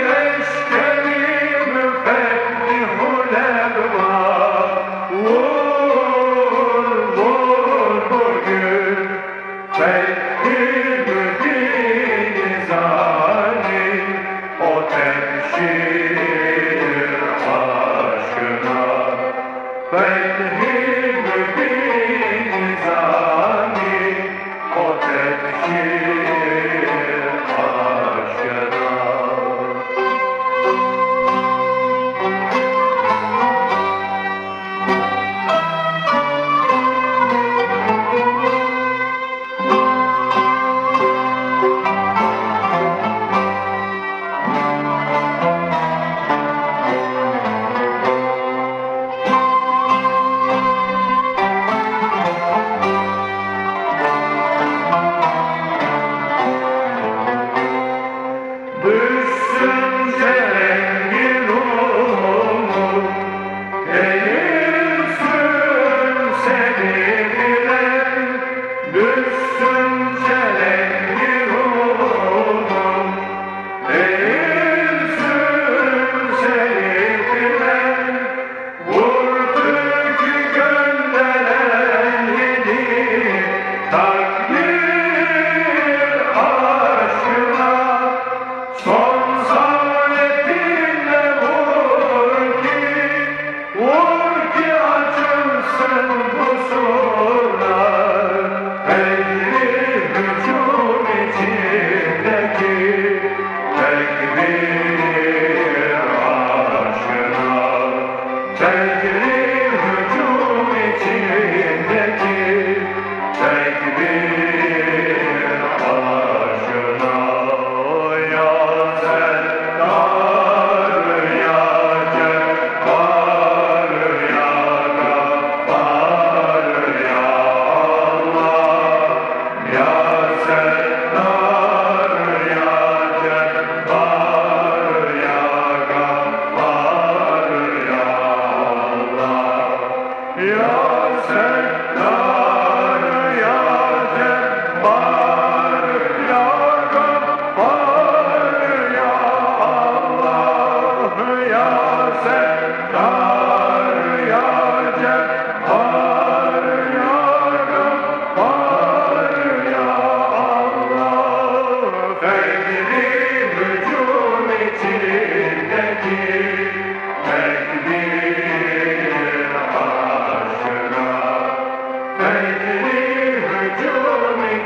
igreja. say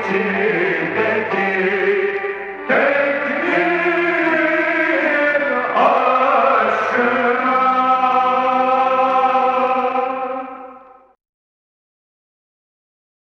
Thank you.